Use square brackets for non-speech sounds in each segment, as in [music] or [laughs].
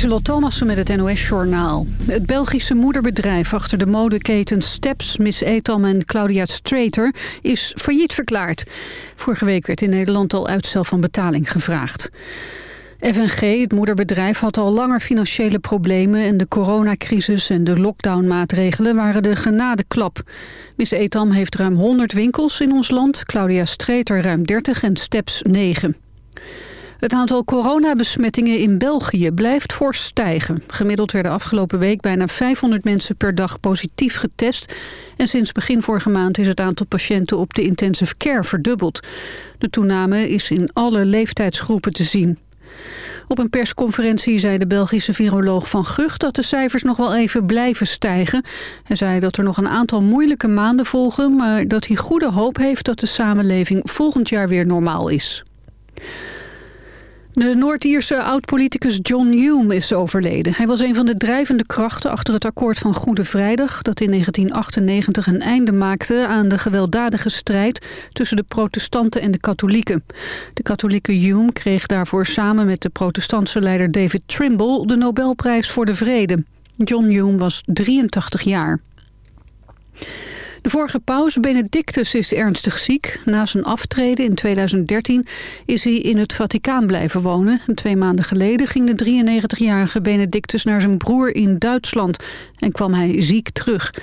Lieselot Thomassen met het NOS-journaal. Het Belgische moederbedrijf achter de modeketens Steps, Miss Etam en Claudia Strater is failliet verklaard. Vorige week werd in Nederland al uitstel van betaling gevraagd. FNG, het moederbedrijf, had al langer financiële problemen... en de coronacrisis en de lockdownmaatregelen waren de genadeklap. Miss Etam heeft ruim 100 winkels in ons land, Claudia Streeter ruim 30 en Steps 9. Het aantal coronabesmettingen in België blijft fors stijgen. Gemiddeld werden afgelopen week bijna 500 mensen per dag positief getest. En sinds begin vorige maand is het aantal patiënten op de intensive care verdubbeld. De toename is in alle leeftijdsgroepen te zien. Op een persconferentie zei de Belgische viroloog Van Gucht dat de cijfers nog wel even blijven stijgen. Hij zei dat er nog een aantal moeilijke maanden volgen, maar dat hij goede hoop heeft dat de samenleving volgend jaar weer normaal is. De Noord-Ierse oud-politicus John Hume is overleden. Hij was een van de drijvende krachten achter het akkoord van Goede Vrijdag... dat in 1998 een einde maakte aan de gewelddadige strijd... tussen de protestanten en de katholieken. De katholieke Hume kreeg daarvoor samen met de protestantse leider David Trimble... de Nobelprijs voor de Vrede. John Hume was 83 jaar. De vorige paus Benedictus is ernstig ziek. Na zijn aftreden in 2013 is hij in het Vaticaan blijven wonen. twee maanden geleden ging de 93-jarige Benedictus naar zijn broer in Duitsland... en kwam hij ziek terug.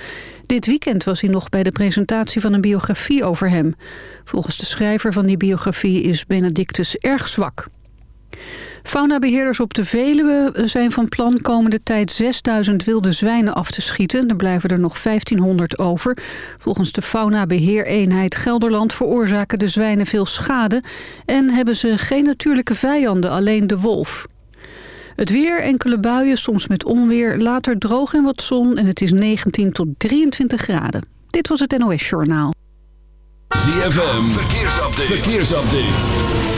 Dit weekend was hij nog bij de presentatie van een biografie over hem. Volgens de schrijver van die biografie is Benedictus erg zwak. Faunabeheerders op de Veluwe zijn van plan komende tijd 6000 wilde zwijnen af te schieten. Er blijven er nog 1500 over. Volgens de faunabeheereenheid Gelderland veroorzaken de zwijnen veel schade... en hebben ze geen natuurlijke vijanden, alleen de wolf. Het weer, enkele buien, soms met onweer, later droog en wat zon... en het is 19 tot 23 graden. Dit was het NOS Journaal. ZFM, verkeersupdate. verkeersupdate.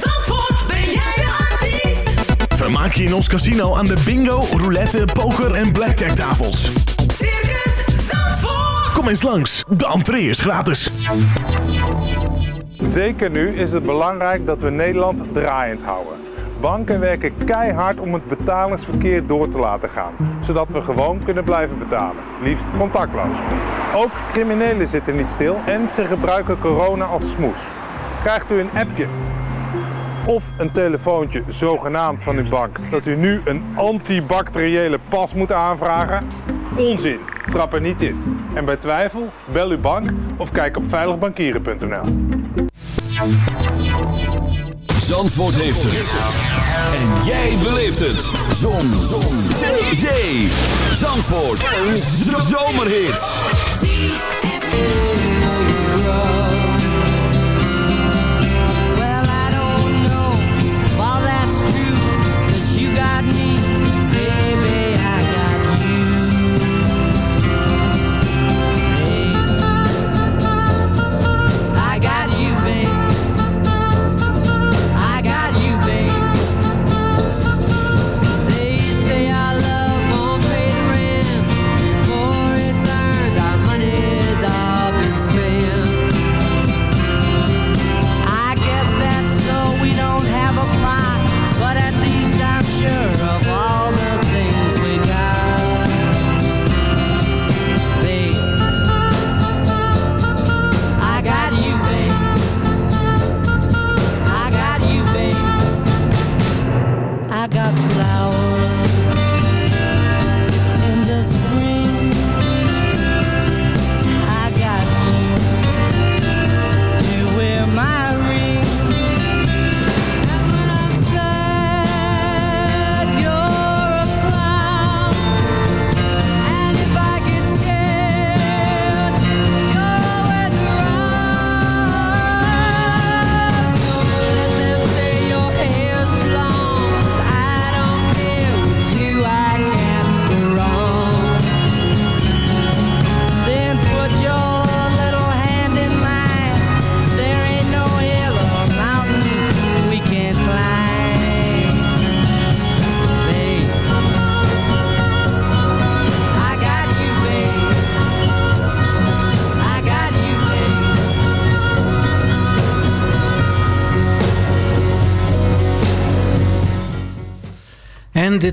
Vermaak je in ons casino aan de bingo, roulette, poker en blackjack tafels. Circus Zandvoort. Kom eens langs, de entree is gratis. Zeker nu is het belangrijk dat we Nederland draaiend houden. Banken werken keihard om het betalingsverkeer door te laten gaan, zodat we gewoon kunnen blijven betalen, liefst contactloos. Ook criminelen zitten niet stil en ze gebruiken corona als smoes. Krijgt u een appje of een telefoontje zogenaamd van uw bank dat u nu een antibacteriële pas moet aanvragen? Onzin, trap er niet in. En bij twijfel, bel uw bank of kijk op veiligbankieren.nl. Zandvoort heeft het. En jij beleeft het. Zon. Zon. Zee. Zandvoort. Een zomerhit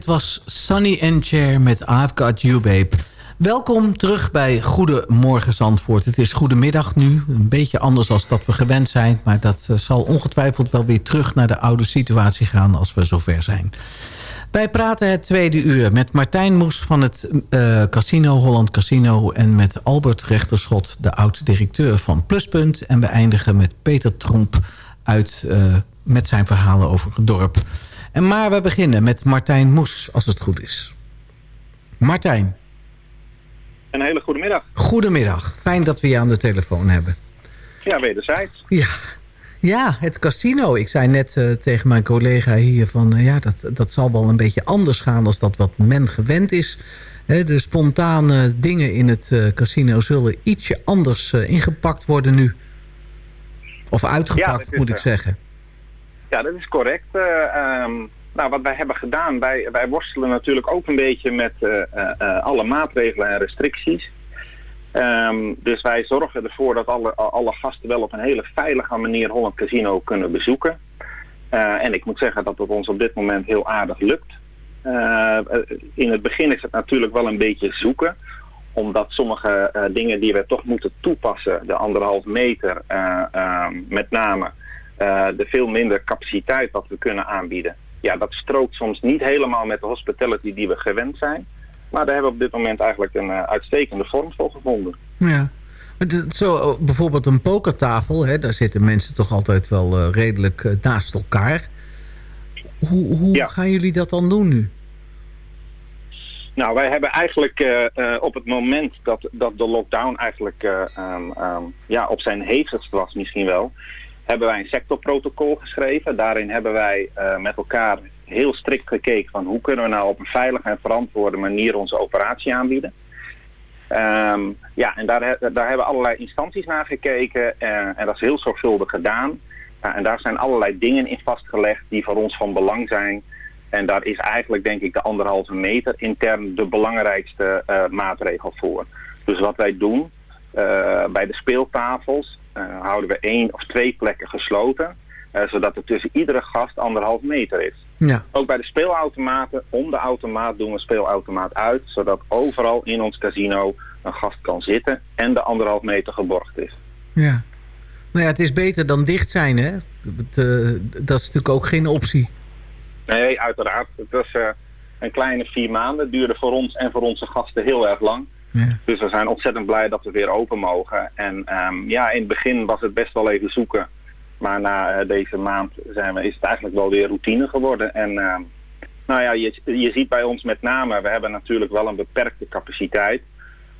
was Sunny and Chair met You Babe. Welkom terug bij Goedemorgen Zandvoort. Het is goedemiddag nu, een beetje anders dan dat we gewend zijn... maar dat eh, zal ongetwijfeld wel weer terug naar de oude situatie gaan als we zover zijn. Wij praten het tweede uur met Martijn Moes van het uh, Casino Holland Casino... en met Albert Rechterschot, de oud-directeur van Pluspunt. En we eindigen met Peter Tromp uit, uh, met zijn verhalen over het dorp. En maar we beginnen met Martijn Moes, als het goed is. Martijn. Een hele goede middag. Goedemiddag. Fijn dat we je aan de telefoon hebben. Ja, wederzijds. Ja, ja het casino. Ik zei net uh, tegen mijn collega hier van... Uh, ja, dat, dat zal wel een beetje anders gaan als dat wat men gewend is. He, de spontane dingen in het uh, casino zullen ietsje anders ingepakt worden nu. Of uitgepakt, ja, moet ik zeggen. Ja, dat is correct. Um, nou, wat wij hebben gedaan, wij, wij worstelen natuurlijk ook een beetje met alle maatregelen en restricties. Um, dus wij zorgen ervoor dat alle, alle gasten wel op een hele veilige manier Holland Casino kunnen bezoeken. En ik moet zeggen dat het ons op dit moment heel aardig lukt. In het begin is het natuurlijk wel een beetje zoeken. Omdat sommige dingen die we toch moeten toepassen, de anderhalf meter met name, de veel minder capaciteit wat we kunnen aanbieden. Ja, dat strookt soms niet helemaal met de hospitality die we gewend zijn. Maar daar hebben we op dit moment eigenlijk een uh, uitstekende vorm voor gevonden. Ja. Zo, bijvoorbeeld een pokertafel, hè, daar zitten mensen toch altijd wel uh, redelijk uh, naast elkaar. Hoe, hoe ja. gaan jullie dat dan doen nu? Nou, wij hebben eigenlijk op het moment dat, dat de lockdown eigenlijk um, um, ja, op zijn hevigst was misschien wel, hebben wij een sectorprotocol geschreven. Daarin hebben wij met elkaar heel strikt gekeken van hoe kunnen we nou op een veilige en verantwoorde manier onze operatie aanbieden. Um, ja, en daar, daar hebben allerlei instanties naar gekeken en, en dat is heel zorgvuldig gedaan. En daar zijn allerlei dingen in vastgelegd die voor ons van belang zijn. En daar is eigenlijk denk ik de anderhalve meter intern de belangrijkste uh, maatregel voor. Dus wat wij doen bij de speeltafels houden we één of twee plekken gesloten. zodat er tussen iedere gast anderhalf meter is. Ja. Ook bij de speelautomaten, om de automaat doen we speelautomaat uit, zodat overal in ons casino een gast kan zitten en de anderhalf meter geborgd is. Ja. Nou ja, het is beter dan dicht zijn, hè? Dat, dat is natuurlijk ook geen optie. Nee, uiteraard. Het was uh, een kleine vier maanden. Het duurde voor ons en voor onze gasten heel erg lang. Ja. Dus we zijn ontzettend blij dat we weer open mogen. En um, ja, in het begin was het best wel even zoeken maar na uh, deze maand zijn we, is het eigenlijk wel weer routine geworden. En uh, nou ja, je, je ziet bij ons met name, we hebben natuurlijk wel een beperkte capaciteit.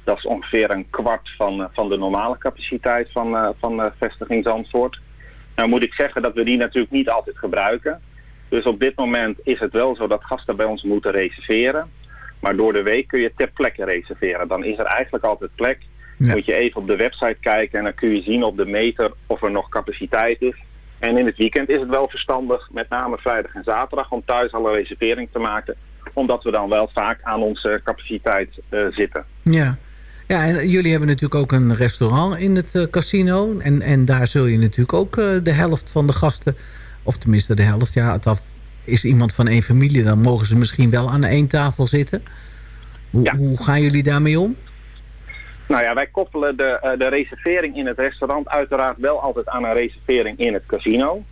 Dat is ongeveer een kwart van, uh, van de normale capaciteit van, uh, van vestiging. Nou moet ik zeggen dat we die natuurlijk niet altijd gebruiken. Dus op dit moment is het wel zo dat gasten bij ons moeten reserveren. Maar door de week kun je ter plekke reserveren. Dan is er eigenlijk altijd plek. Ja. Moet je even op de website kijken en dan kun je zien op de meter of er nog capaciteit is. En in het weekend is het wel verstandig, met name vrijdag en zaterdag, om thuis al een reservering te maken. Omdat we dan wel vaak aan onze capaciteit uh, zitten. Ja. Ja, en jullie hebben natuurlijk ook een restaurant in het uh, casino. En, en daar zul je natuurlijk ook uh, de helft van de gasten, of tenminste de helft, ja, het af, is iemand van één familie, dan mogen ze misschien wel aan één tafel zitten. Hoe, ja. hoe gaan jullie daarmee om? Nou ja, wij koppelen de, uh, de reservering in het restaurant uiteraard wel altijd aan een reservering in het casino.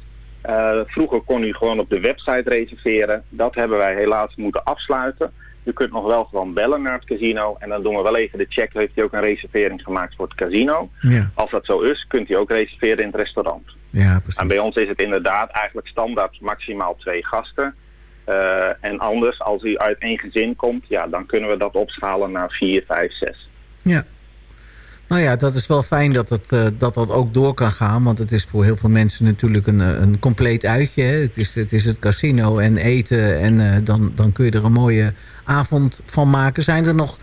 Uh, vroeger kon u gewoon op de website reserveren. Dat hebben wij helaas moeten afsluiten. U kunt nog wel gewoon bellen naar het casino en dan doen we wel even de check. Heeft u ook een reservering gemaakt voor het casino? Ja. Als dat zo is, kunt u ook reserveren in het restaurant. Ja, en bij ons is het inderdaad eigenlijk standaard maximaal twee gasten. Uh, en anders, als u uit één gezin komt, ja, dan kunnen we dat opschalen naar vier, vijf, zes. Ja, nou ja, dat is wel fijn dat, het, uh, dat dat ook door kan gaan. Want het is voor heel veel mensen natuurlijk een, een compleet uitje. Hè? Het, is, het is het casino en eten. En uh, dan, dan kun je er een mooie avond van maken. Zijn er nog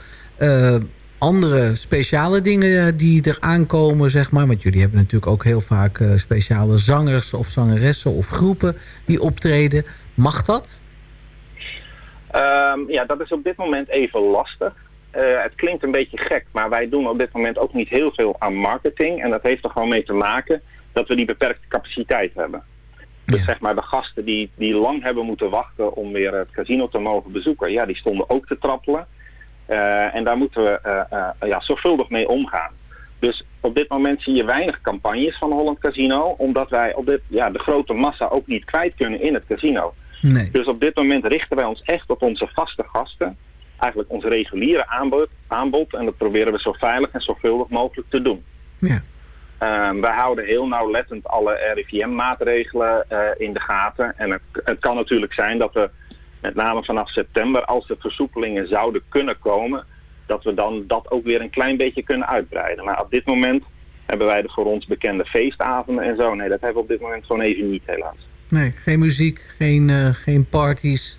andere speciale dingen die er aankomen, zeg maar? Want jullie hebben natuurlijk ook heel vaak speciale zangers of zangeressen of groepen die optreden. Mag dat? Um, ja, dat is op dit moment even lastig. Uh, het klinkt een beetje gek, maar wij doen op dit moment ook niet heel veel aan marketing. En dat heeft er gewoon mee te maken dat we die beperkte capaciteit hebben. Dus Ja. zeg maar de gasten die, die lang hebben moeten wachten om weer het casino te mogen bezoeken, ja, die stonden ook te trappelen. Eh, en daar moeten we eh, ja, zorgvuldig mee omgaan. Dus op dit moment zie je weinig campagnes van Holland Casino, omdat wij op dit, ja, de grote massa ook niet kwijt kunnen in het casino. Nee. Dus op dit moment richten wij ons echt op onze vaste gasten. Eigenlijk ons reguliere aanbod, aanbod en dat proberen we zo veilig en zorgvuldig mogelijk te doen. Ja. Ehm, wij houden heel nauwlettend alle RIVM-maatregelen in de gaten. En het, het kan natuurlijk zijn dat we met name vanaf september, als de versoepelingen zouden kunnen komen, dat we dan dat ook weer een klein beetje kunnen uitbreiden. Maar op dit moment hebben wij de voor ons bekende feestavonden en zo. Nee, dat hebben we op dit moment gewoon even niet helaas. Nee, geen muziek, geen, eh, geen parties.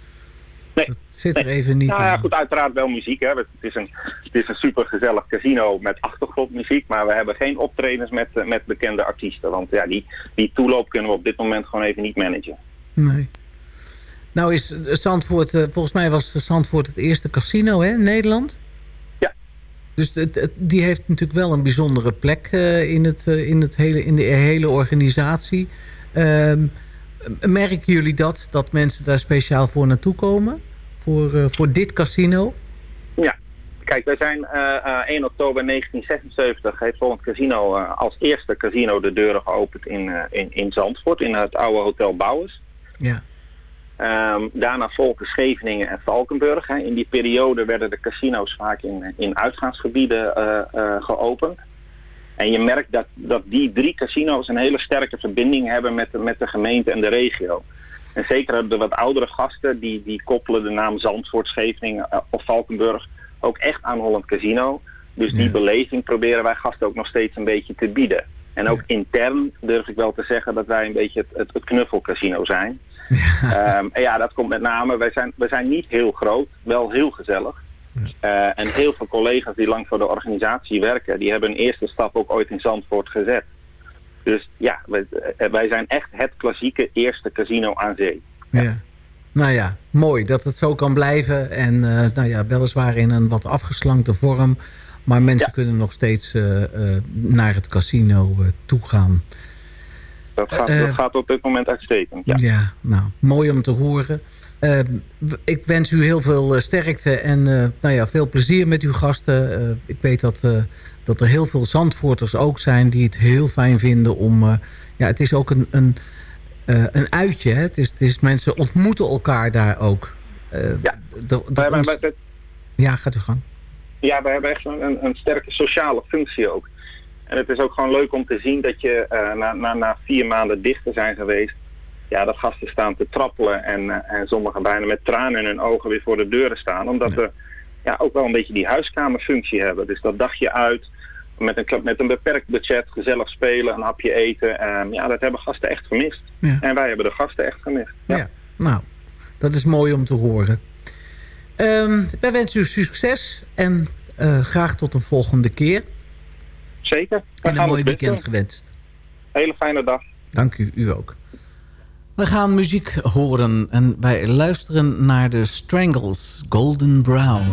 Nee. Dat zit er even niet Nou ja, goed, uiteraard wel muziek. Hè. Het is een, het is een super gezellig casino met achtergrondmuziek, maar we hebben geen optredens met, eh, met bekende artiesten. Want ja, die, die toeloop kunnen we op dit moment gewoon even niet managen. Nee. Nou is Zandvoort, eh, volgens mij was Zandvoort het eerste casino hè, in Nederland. Ja. Dus het, het- die heeft natuurlijk wel een bijzondere plek eh, in, het, eh, in, het hele, in de hele organisatie. Ehm, merken jullie dat, dat mensen daar speciaal voor naartoe komen? Voor, eh, voor dit casino? Ja, kijk, wij zijn eh, eh, 1 oktober 1976 heeft Holland Casino eh, als eerste casino de deuren geopend in, eh, in, in Zandvoort, in het oude Hotel Bouwers. Ja. Ehm, daarna volgen Scheveningen en Valkenburg. Hè. In die periode werden de casino's vaak in, in uitgaansgebieden eh, eh, geopend. En je merkt dat, dat die drie casino's een hele sterke verbinding hebben met de, met de gemeente en de regio. En zeker de wat oudere gasten, die, die koppelen de naam Zandvoort, Scheveningen eh, of Valkenburg ook echt aan Holland Casino. Dus die Ja. beleving proberen wij gasten ook nog steeds een beetje te bieden. En ook intern durf ik wel te zeggen dat wij een beetje het, het, het knuffelcasino zijn. [laughs] Ehm, en ja, dat komt met name, wij zijn, wij zijn niet heel groot, wel heel gezellig. Eh, en heel veel collega's die lang voor de organisatie werken, die hebben een eerste stap ook ooit in Zandvoort gezet. Dus ja, wij, eh, wij zijn echt het klassieke eerste casino aan zee. Ja. Nou ja, mooi dat het zo kan blijven. En eh, nou ja, weliswaar in een wat afgeslankte vorm. Maar mensen Ja. kunnen nog steeds naar het casino toe gaan. Dat gaat, Eh, dat gaat op dit moment uitstekend. Ja. Ja, nou, mooi om te horen. Eh, ik wens u heel veel eh, sterkte en nou ja, veel plezier met uw gasten. Ik weet dat, dat er heel veel Zandvoorters ook zijn die het heel fijn vinden om... ja, het is ook een, een, een uitje. Hè? Het, is, het is mensen ontmoeten elkaar daar ook. Ja. de- de- ons- ja, gaat u gang. Ja, we hebben echt een, een sterke sociale functie ook. En het is ook gewoon leuk om te zien dat je eh, na, na, na vier maanden dicht te zijn geweest, ja, dat gasten staan te trappelen en, eh, en sommigen bijna met tranen in hun ogen weer voor de deuren staan. Omdat Ja. we ja, ook wel een beetje die huiskamerfunctie hebben. Dus dat dagje uit, met een, met een beperkt budget, gezellig spelen, een hapje eten. En ja, dat hebben gasten echt gemist. Ja. En wij hebben de gasten echt gemist. Ja. nou, dat is mooi om te horen. Ehm, wij wensen u succes en eh, graag tot een volgende keer. Zeker. En een mooi weekend gewenst. Hele fijne dag. Dank u, u ook. We gaan muziek horen en wij luisteren naar de Strangles, Golden Brown.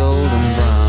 golden brown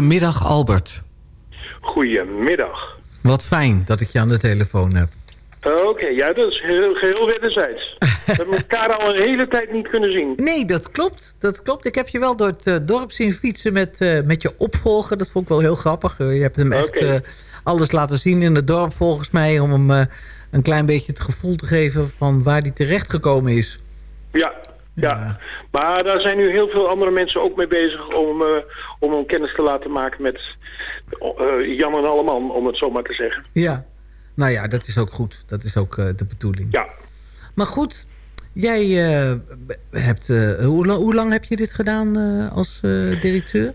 Goedemiddag Albert. Goedemiddag. Wat fijn dat ik je aan de telefoon heb. Oké, ja, dat is heel, geheel wederzijds. We hebben elkaar al een hele tijd niet kunnen zien. Nee, dat klopt. Dat klopt. Ik heb je wel door het eh, dorp zien fietsen met, eh, met je opvolger. Dat vond ik wel heel grappig. Eh, je hebt hem echt eh, alles laten zien in het dorp volgens mij... om hem eh, een klein beetje het gevoel te geven van waar hij terecht gekomen is. Ja, ja. Maar daar zijn nu heel veel andere mensen ook mee bezig om, eh, om hem kennis te laten maken met eh, Jan en Alleman, om het zo maar te zeggen. Ja. Nou ja, dat is ook goed. Dat is ook eh, de bedoeling. Ja. Maar goed, jij hebt... hoe, la- hoe lang heb je dit gedaan als directeur?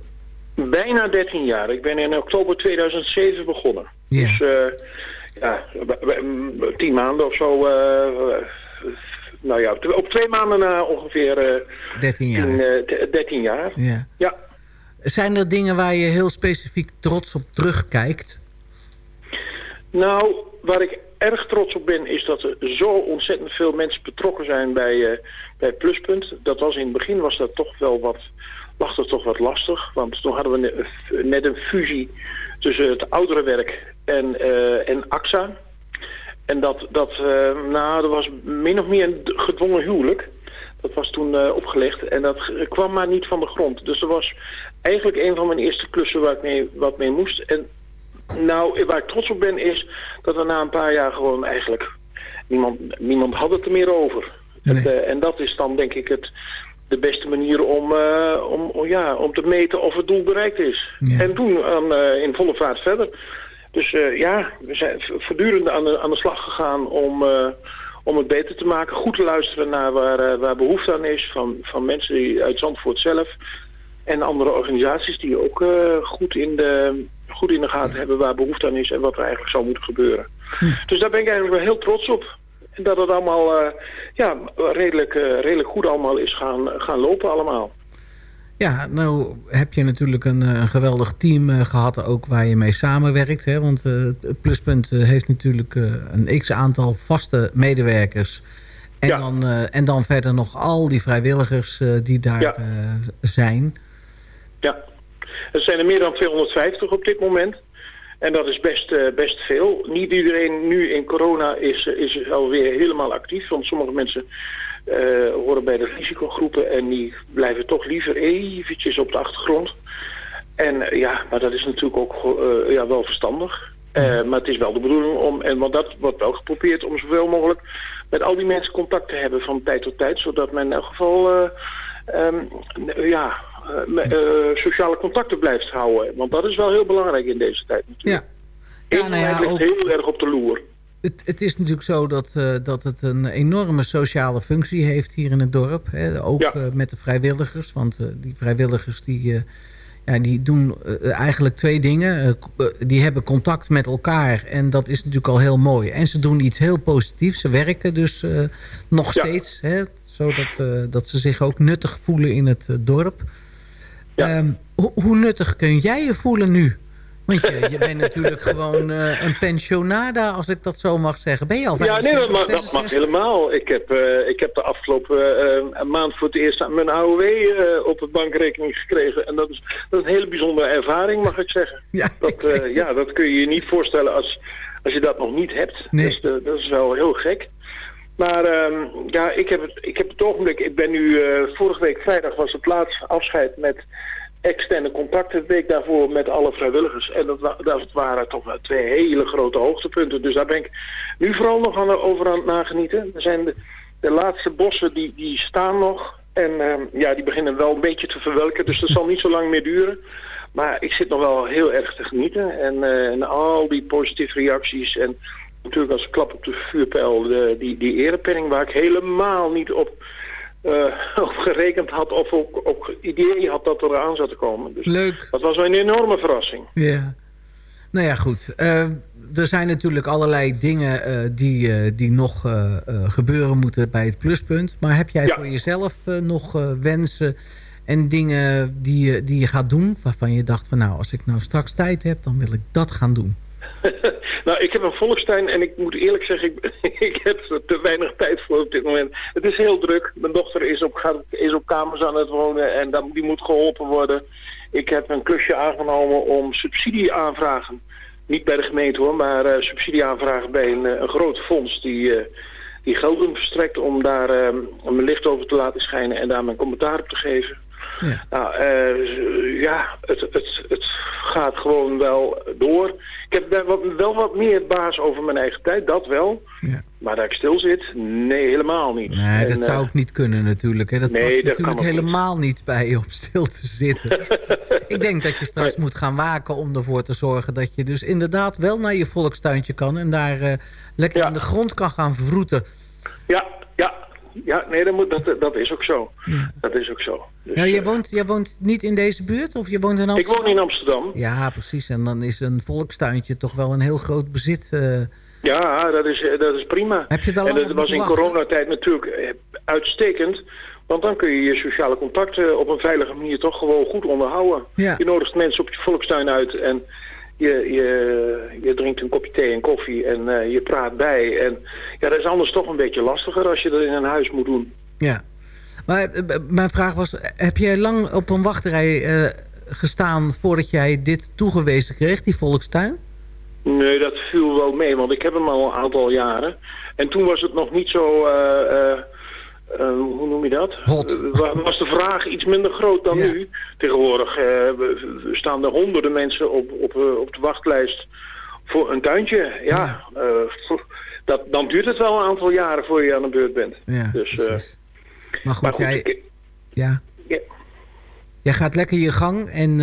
Bijna 13 jaar. Ik ben in oktober 2007 begonnen. Ja. Dus ja, tien maanden of zo. Eh, nou ja, op- twee maanden na ongeveer eh 13 jaar. tien, eh, t- 13 jaar. Ja. Ja. Zijn er dingen waar je heel specifiek trots op terugkijkt? Nou, waar ik erg trots op ben is dat er zo ontzettend veel mensen betrokken zijn bij, eh, bij Pluspunt. Dat was in het begin was dat toch wel wat, lag dat toch wat lastig. Want toen hadden we ne- net een fusie tussen het ouderenwerk en, eh, en AXA. En dat, dat, eh, nou, dat was min of meer een gedwongen huwelijk. Dat was toen eh, opgelegd en dat kwam maar niet van de grond. Dus dat was eigenlijk een van mijn eerste klussen waar ik mee, wat mee moest. En nou, waar ik trots op ben is dat er na een paar jaar gewoon eigenlijk niemand, niemand had het er meer over. Het, eh, en dat is dan denk ik het, de beste manier om, om, ja, om te meten of het doel bereikt is. En toen in volle vaart verder. Dus eh, ja, we zijn voortdurend aan de, aan de slag gegaan om, eh, om het beter te maken. Goed te luisteren naar waar, eh, waar behoefte aan is van, van mensen die uit Zandvoort zelf. En andere organisaties die ook goed, in de, goed in de gaten hebben waar behoefte aan is en wat er eigenlijk zou moeten gebeuren. Dus daar ben ik eigenlijk wel heel trots op. En dat het allemaal ja, redelijk, redelijk goed allemaal is gaan, gaan lopen allemaal. Ja, nou heb je natuurlijk een, eh, een geweldig team eh, gehad ook waar je mee samenwerkt. Hè? Want het Pluspunt heeft natuurlijk een x-aantal vaste medewerkers. En, dan, en dan verder nog al die vrijwilligers die daar Ja. zijn. Ja, er zijn er meer dan 250 op dit moment. En dat is best, best veel. Niet iedereen nu in corona is, is alweer helemaal actief. Want sommige mensen eh, horen bij de risicogroepen en die blijven toch liever eventjes op de achtergrond. En eh, ja, maar dat is natuurlijk ook eh, ja, wel verstandig. Maar het is wel de bedoeling om, en want dat wordt wel geprobeerd om zoveel mogelijk met al die mensen contact te hebben van tijd tot tijd. Zodat men in elk geval eh, ehm, ja, sociale contacten blijft houden. Want dat is wel heel belangrijk in deze tijd natuurlijk. Ja. Ja, nou ja, ook- heel erg op de loer. Het, het is natuurlijk zo dat, eh, dat het een enorme sociale functie heeft hier in het dorp. Hè? Ook Ja. eh, met de vrijwilligers. Want eh, die vrijwilligers die, ja, die doen eigenlijk twee dingen. Die hebben contact met elkaar en dat is natuurlijk al heel mooi. En ze doen iets heel positiefs. Ze werken dus nog Ja. steeds. Hè? Zodat dat ze zich ook nuttig voelen in het dorp. Ja. Ehm, ho- hoe nuttig kun jij je voelen nu? Want je, je bent natuurlijk gewoon eh, een pensionada, als ik dat zo mag zeggen. Ben je al Ja, nee, dat 75, mag, dat mag 66? helemaal. Ik heb, eh, ik heb de afgelopen eh, maand voor het eerst mijn AOW op het bankrekening gekregen. En dat is, dat is een hele bijzondere ervaring, mag ik zeggen. [laughs] Ja, Dat, ik [laughs] ja, dat kun je je niet voorstellen als, als je dat nog niet hebt. Nee. Dus, dat is wel heel gek. Maar ehm, ja, ik heb, het, ik heb het ogenblik, ik ben nu, vorige week vrijdag was het laatste afscheid met externe contacten. De week daarvoor met alle vrijwilligers. En dat, dat waren toch wel twee hele grote hoogtepunten. Dus daar ben ik nu vooral nog aan, over aan het nagenieten. Er zijn de, laatste bossen die, die staan nog. En ehm, ja, die beginnen wel een beetje te verwelken. Dus dat zal niet zo lang meer duren. Maar ik zit nog wel heel erg te genieten. En, eh, en al die positieve reacties. En natuurlijk als klap op de vuurpijl de, die, die erepenning waar ik helemaal niet op, [laughs] op gerekend had. Of ook, ook idee had dat er aan zat te komen. Dus Leuk. dat was wel een enorme verrassing. Ja. Nou ja, goed. Eh, er zijn natuurlijk allerlei dingen eh, die, eh, die nog eh, eh, gebeuren moeten bij het pluspunt. Maar heb jij Ja. voor jezelf eh, nog eh, wensen en dingen die, je- die je gaat doen... waarvan je dacht van nou, als ik nou straks tijd heb... dan wil ik dat gaan doen. [laughs] nou, ik heb een volkstuin en ik moet eerlijk zeggen, ik, [laughs] ik heb er te weinig tijd voor op dit moment. Het is heel druk. Mijn dochter is op, is op kamers aan het wonen en dan, die moet geholpen worden. Ik heb een klusje aangenomen om subsidieaanvragen. Niet bij de gemeente hoor, maar eh subsidieaanvragen bij een, eh, een groot fonds die, eh, die gelden verstrekt om daar mijn licht over te laten schijnen en daar mijn commentaar op te geven. Ja. Nou, eh, ja, het, het, het gaat gewoon wel door. Ik heb daar wat, wel wat meer baas over mijn eigen tijd, dat wel. Ja. Maar dat ik stil zit, nee, helemaal niet. Nee, dat En, zou eh, ook niet kunnen natuurlijk. Hè. Dat nee, past dat kan natuurlijk niet. helemaal niet bij je om stil te zitten. [laughs] ik denk dat je straks moet gaan waken om ervoor te zorgen... dat je dus inderdaad wel naar je volkstuintje kan... en daar eh, lekker Ja. in de grond kan gaan vroeten. Ja, ja, ja, nee, dat, moet, dat, dat is ook zo. Dat is ook zo. Dus, Ja, jij, eh, woont, jij woont niet in deze buurt of je woont in ik Amsterdam? woon in Amsterdam. Ja, precies. En dan is een volkstuintje toch wel een heel groot bezit. eh. Ja, dat is, eh, dat is prima. Heb je en dat was in wachten? coronatijd natuurlijk uitstekend. Want dan kun je je sociale contacten op een veilige manier toch gewoon goed onderhouden. Ja. Je nodigt mensen op je volkstuin uit en je, je, je drinkt een kopje thee en koffie en eh, je praat bij. En ja, dat is anders toch een beetje lastiger als je dat in een huis moet doen. Ja. Maar eh, mijn vraag was, heb jij lang op een wachtrij eh, gestaan... voordat jij dit toegewezen kreeg, die volkstuin? Nee, dat viel wel mee, want ik heb hem al een aantal jaren. En toen was het nog niet zo, eh, hoe noem je dat? Hot. Eh, wa- was de vraag iets minder groot dan Ja. nu. Tegenwoordig we staan er honderden mensen op, op, op de wachtlijst voor een tuintje. Ja, dat, dan duurt het wel een aantal jaren voor je aan de beurt bent. Ja, Dus. Maar goed, maar goed, jij, ik- ja, ja. jij gaat lekker je gang... en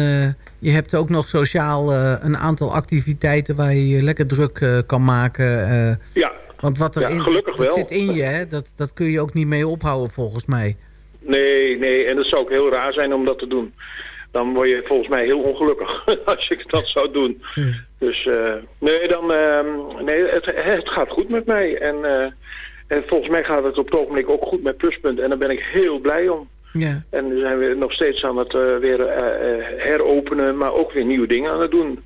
je hebt ook nog sociaal een aantal activiteiten... waar je je lekker druk kan maken... ja, want wat er Ja, in, gelukkig wel. zit in je, hè? Dat, dat kun je ook niet mee ophouden volgens mij. Nee, nee, en dat zou ook heel raar zijn om dat te doen. Dan word je volgens mij heel ongelukkig [laughs] als ik dat zou doen. Dus eh, nee, dan, ehm, nee het, het gaat goed met mij. En, eh, en volgens mij gaat het op het ogenblik ook goed met Pluspunt. En daar ben ik heel blij om. Ja, En dan zijn we nog steeds aan het eh, weer heropenen, maar ook weer nieuwe dingen aan het doen.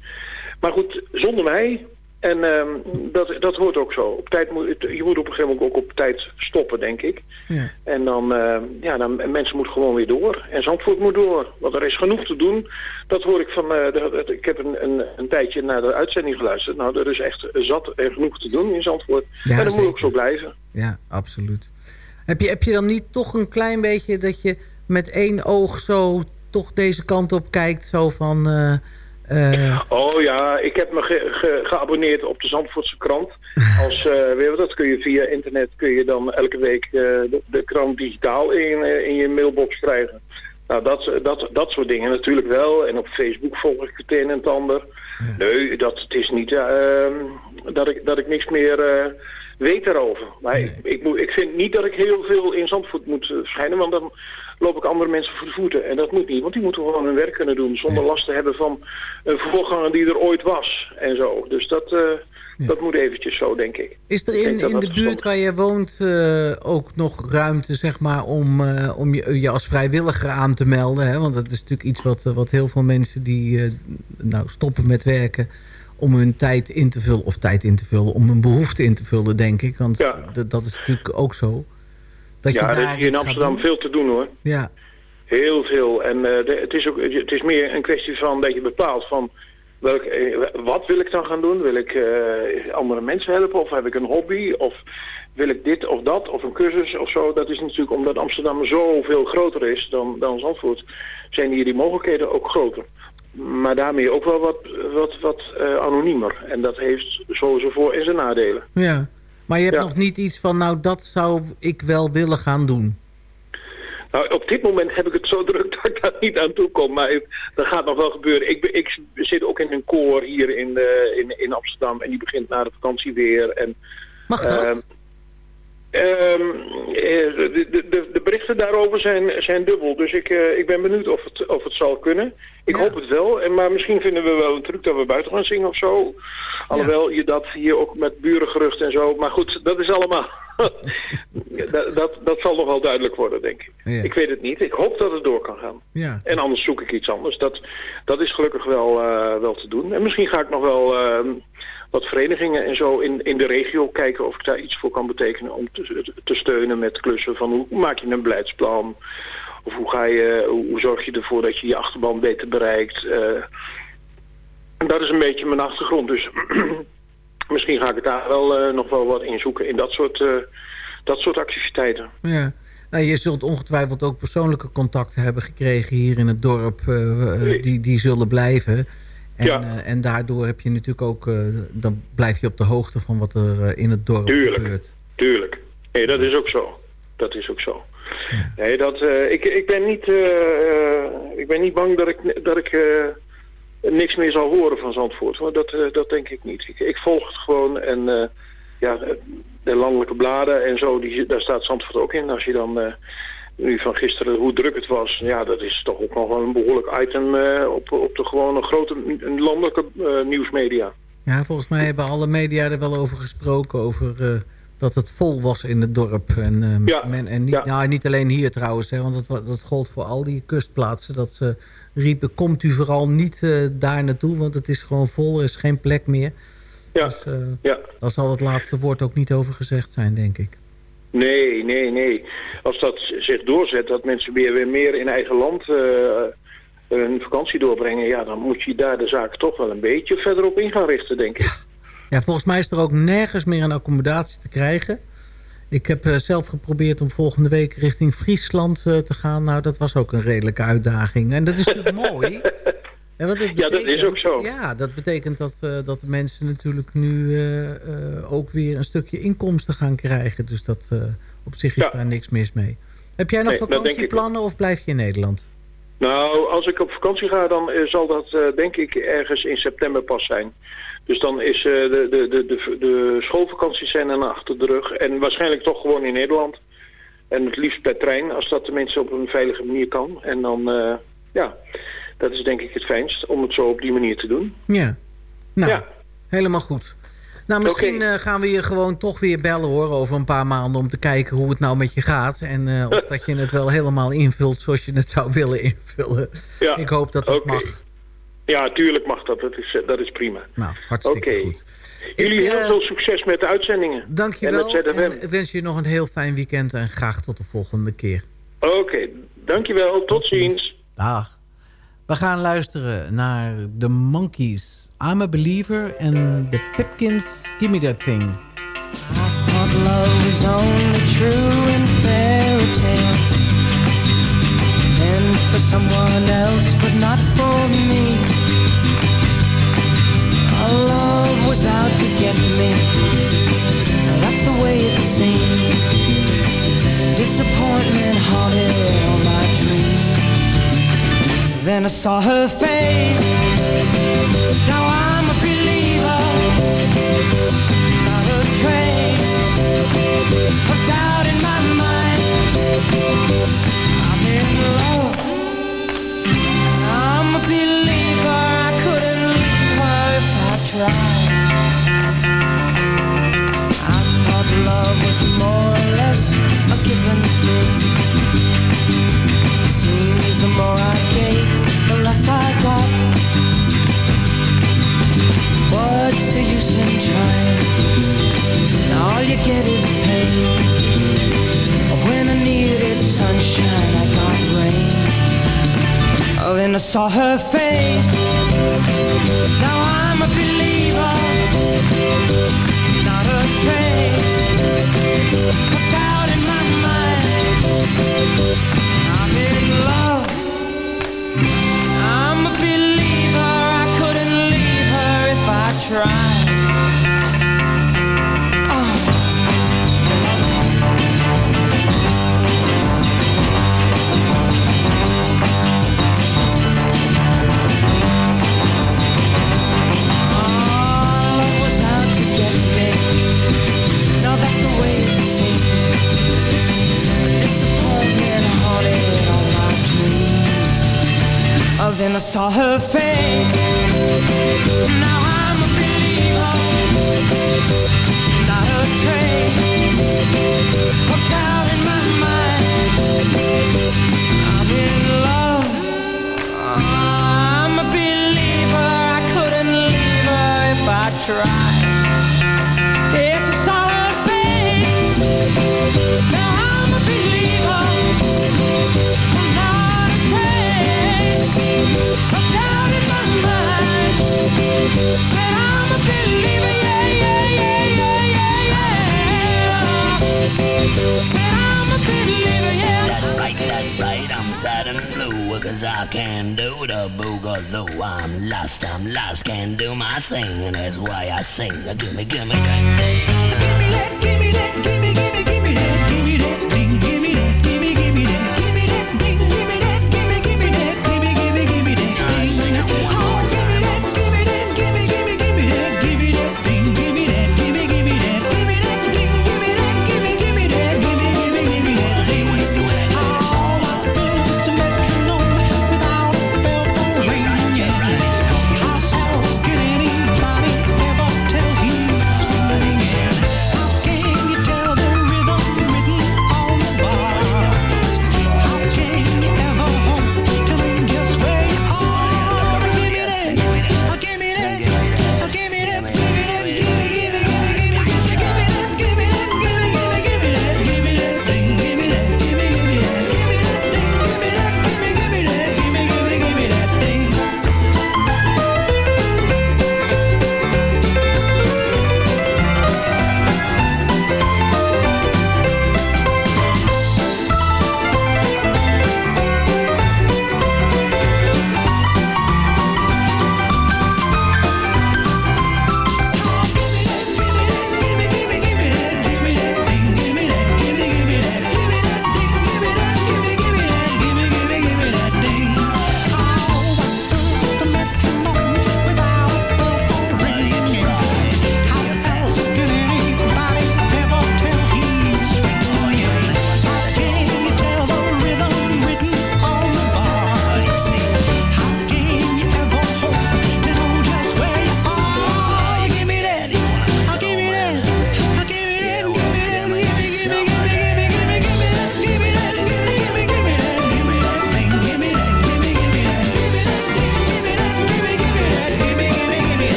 Maar goed, zonder mij. En ehm, dat, dat hoort ook zo. Op tijd moet, je moet op een gegeven moment ook op tijd stoppen, denk ik. ja. En dan, eh, ja, dan, en mensen moeten gewoon weer door. En Zandvoort moet door. Want er is genoeg te doen. Dat hoor ik van, eh, de- ik heb een, een, een tijdje naar de uitzending geluisterd. Nou, er is echt zat en genoeg te doen in Zandvoort. Ja, en dat moet ook zo blijven. ja absoluut. Heb je, heb je dan niet toch een klein beetje dat je met één oog zo toch deze kant op kijkt? Zo van... eh, eh, Oh ja, ik heb me ge- ge- geabonneerd op de Zandvoortse krant. [laughs] Als, eh, weet je, wat, dat kun je via internet kun je dan elke week eh, de, de krant digitaal in, in je mailbox krijgen. Nou, dat, dat, dat soort dingen natuurlijk wel. En op Facebook volg ik het een en het ander. Nee, dat, het is niet ehm, dat, ik, dat ik niks meer weet daarover. Maar ik, ik, moet, ik vind niet dat ik heel veel in Zandvoort moet verschijnen, want dan loop ik andere mensen voor de voeten. En dat moet niet, want die moeten gewoon hun werk kunnen doen zonder last te hebben van een voorganger die er ooit was en zo. Dus dat, eh, dat moet eventjes zo, denk ik. Is er in, in de buurt waar je woont eh, ook nog ruimte zeg maar, om, eh, om je, je als vrijwilliger aan te melden? Hè? Want dat is natuurlijk iets wat, wat heel veel mensen die nou, stoppen met werken... om hun tijd in te vullen, of tijd in te vullen, om hun behoefte in te vullen, denk ik. Want Ja. dat is natuurlijk ook zo. Dat ja, er is hier in Amsterdam veel te doen hoor. Ja, Heel veel. En eh, de- het, is ook, het is meer een kwestie van dat je bepaalt van welk, eh, wat wil ik dan gaan doen? Wil ik eh, andere mensen helpen of heb ik een hobby? Of wil ik dit of dat of een cursus of zo? Dat is natuurlijk omdat Amsterdam zoveel groter is dan, dan Zandvoort. Zijn hier die mogelijkheden ook groter. Maar daarmee ook wel wat, wat, wat anoniemer. En dat heeft sowieso voor- en zijn nadelen. ja. Maar je hebt Ja. nog niet iets van, nou dat zou ik wel willen gaan doen. Nou, op dit moment heb ik het zo [laughs] druk dat ik daar niet aan toe kom. Maar ik- dat gaat nog wel gebeuren. Ik, ik zit ook in een koor hier in, eh, in, in Amsterdam. En die begint na de vakantie weer. En, Mag dat? ehm, ehm, eh, de, de, de, de berichten daarover zijn, zijn dubbel. Dus ik, eh, ik ben benieuwd of het, of het zal kunnen. Ik Ja. hoop het wel. En, maar misschien vinden we wel een truc dat we buiten gaan zingen of zo. Alhoewel je dat hier ook met burengerucht en zo. Maar goed, dat is allemaal... [laughs] dat, dat, dat zal nog wel duidelijk worden, denk ik. Ja. Ik weet het niet. Ik hoop dat het door kan gaan. ja. En anders zoek ik iets anders. Dat, dat is gelukkig wel, eh, wel te doen. En misschien ga ik nog wel ehm, wat verenigingen en zo in, in de regio kijken of ik daar iets voor kan betekenen om te, te steunen met klussen van hoe maak je een beleidsplan of hoe, ga je, hoe, zorg je ervoor dat je je achterban beter bereikt. eh. en dat is een beetje mijn achtergrond. Dus [clears throat] misschien ga ik daar wel eh, nog wel wat in zoeken in dat soort, eh, dat soort activiteiten. Ja. Nou, je zult ongetwijfeld ook persoonlijke contacten hebben gekregen hier in het dorp. die, die zullen blijven. En, Ja. eh, en daardoor heb je natuurlijk ook... eh, dan blijf je op de hoogte van wat er eh, in het dorp Tuurlijk. gebeurt. Tuurlijk. Nee, dat is ook zo. Dat is ook zo. Nee, dat, ik, ik, ben niet, ik ben niet bang dat ik, dat ik niks meer zal horen van Zandvoort. Want dat, dat denk ik niet. Ik, ik volg het gewoon en ja, de landelijke bladen en zo, die, daar staat Zandvoort ook in. Als je dan nu van gisteren hoe druk het was, ja, dat is toch ook nog wel een behoorlijk item eh, op, op de gewone grote landelijke eh, nieuwsmedia. Ja, volgens mij hebben alle media er wel over gesproken. Over eh, dat het vol was in het dorp. En, Ja, men, en niet, ja. nou, niet alleen hier trouwens. Hè, want dat, dat gold voor al die kustplaatsen. Dat ze riepen, komt u vooral niet daar naartoe. Want het is gewoon vol, er is geen plek meer. Ja, Dus ja. daar zal het laatste woord ook niet over gezegd zijn, denk ik. Nee, nee, nee. Als dat zich doorzet, dat mensen weer, weer meer in eigen land eh, hun vakantie doorbrengen, ja, dan moet je daar de zaak toch wel een beetje verder op in gaan richten, denk ik. Ja, volgens mij is er ook nergens meer een accommodatie te krijgen. Ik heb eh, zelf geprobeerd om volgende week richting Friesland te gaan. Nou, dat was ook een redelijke uitdaging. En dat is natuurlijk [laughs] mooi. Ja, dat is ook zo. Ja, dat betekent dat, eh, dat de mensen natuurlijk nu eh, eh, ook weer een stukje inkomsten gaan krijgen. Dus dat op zich is Ja. daar niks mis mee. Heb jij nog Nee, vakantieplannen of blijf je in Nederland? Nou, als ik op vakantie ga, dan zal dat denk ik ergens in september pas zijn. Dus dan is de, de, de, de, de schoolvakanties zijn dan achter de rug. En waarschijnlijk toch gewoon in Nederland. En het liefst per trein, als dat tenminste op een veilige manier kan. En dan, ja, dat is denk ik het fijnst om het zo op die manier te doen. Ja. Nou, Ja. helemaal goed. Nou, misschien eh, gaan we je gewoon toch weer bellen hoor over een paar maanden om te kijken hoe het nou met je gaat. En eh, of [laughs] dat je het wel helemaal invult zoals je het zou willen invullen. Ja, Ik hoop dat dat mag. Ja, tuurlijk mag dat. Dat is, eh, dat is prima. Nou, hartstikke Oké. goed. Jullie Ik, heel veel succes met de uitzendingen. Dankjewel. En. En ik wens je nog een heel fijn weekend en graag tot de volgende keer. Oké, dankjewel. Tot ziens. Dag. We gaan luisteren naar The Monkeys. I'm a Believer en The Pipkins, Give Me That Thing. thought love was only true in fairy saw her face.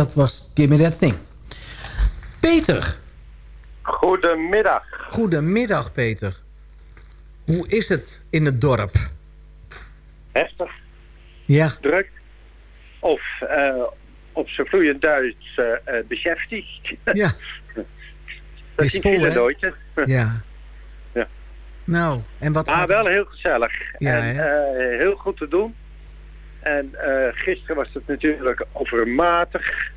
dat was Gimme That Thing. Peter. Goedemiddag. Goedemiddag, Peter. Hoe is het in het dorp? Heftig. Ja. Druk. Of uh, op zijn vloeiend Duits uh, uh. Ja. dat [laughs] is vol, hè? [laughs] ja. ja. Nou, en wat... Ah, maar wel heel gezellig. Ja, heel goed te doen. En eh, gisteren was het natuurlijk overmatig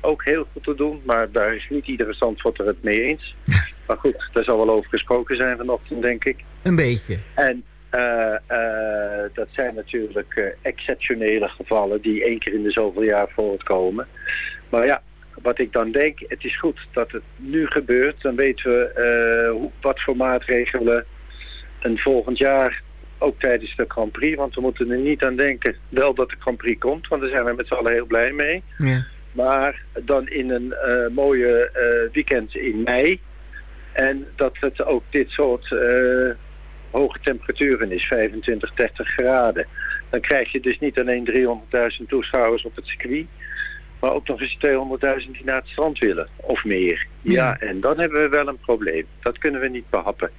ook heel goed te doen. Maar daar is niet iedere standvotter het mee eens. [laughs] maar goed, daar zal wel over gesproken zijn vanochtend, denk ik. Een beetje. En eh, eh, dat zijn natuurlijk exceptionele gevallen die één keer in de zoveel jaar voortkomen. Maar ja, wat ik dan denk, het is goed dat het nu gebeurt. Dan weten we wat voor maatregelen een volgend jaar ook tijdens de Grand Prix, want we moeten er niet aan denken, wel dat de Grand Prix komt, want daar zijn we met z'n allen heel blij mee. Ja. Maar dan in een eh, mooie eh, weekend in mei. En dat het ook dit soort eh, hoge temperaturen is, 25, 30 graden. Dan krijg je dus niet alleen 300.000 toeschouwers op het circuit, maar ook nog eens 200.000 die naar het strand willen of meer. Ja. en dan hebben we wel een probleem. Dat kunnen we niet behappen.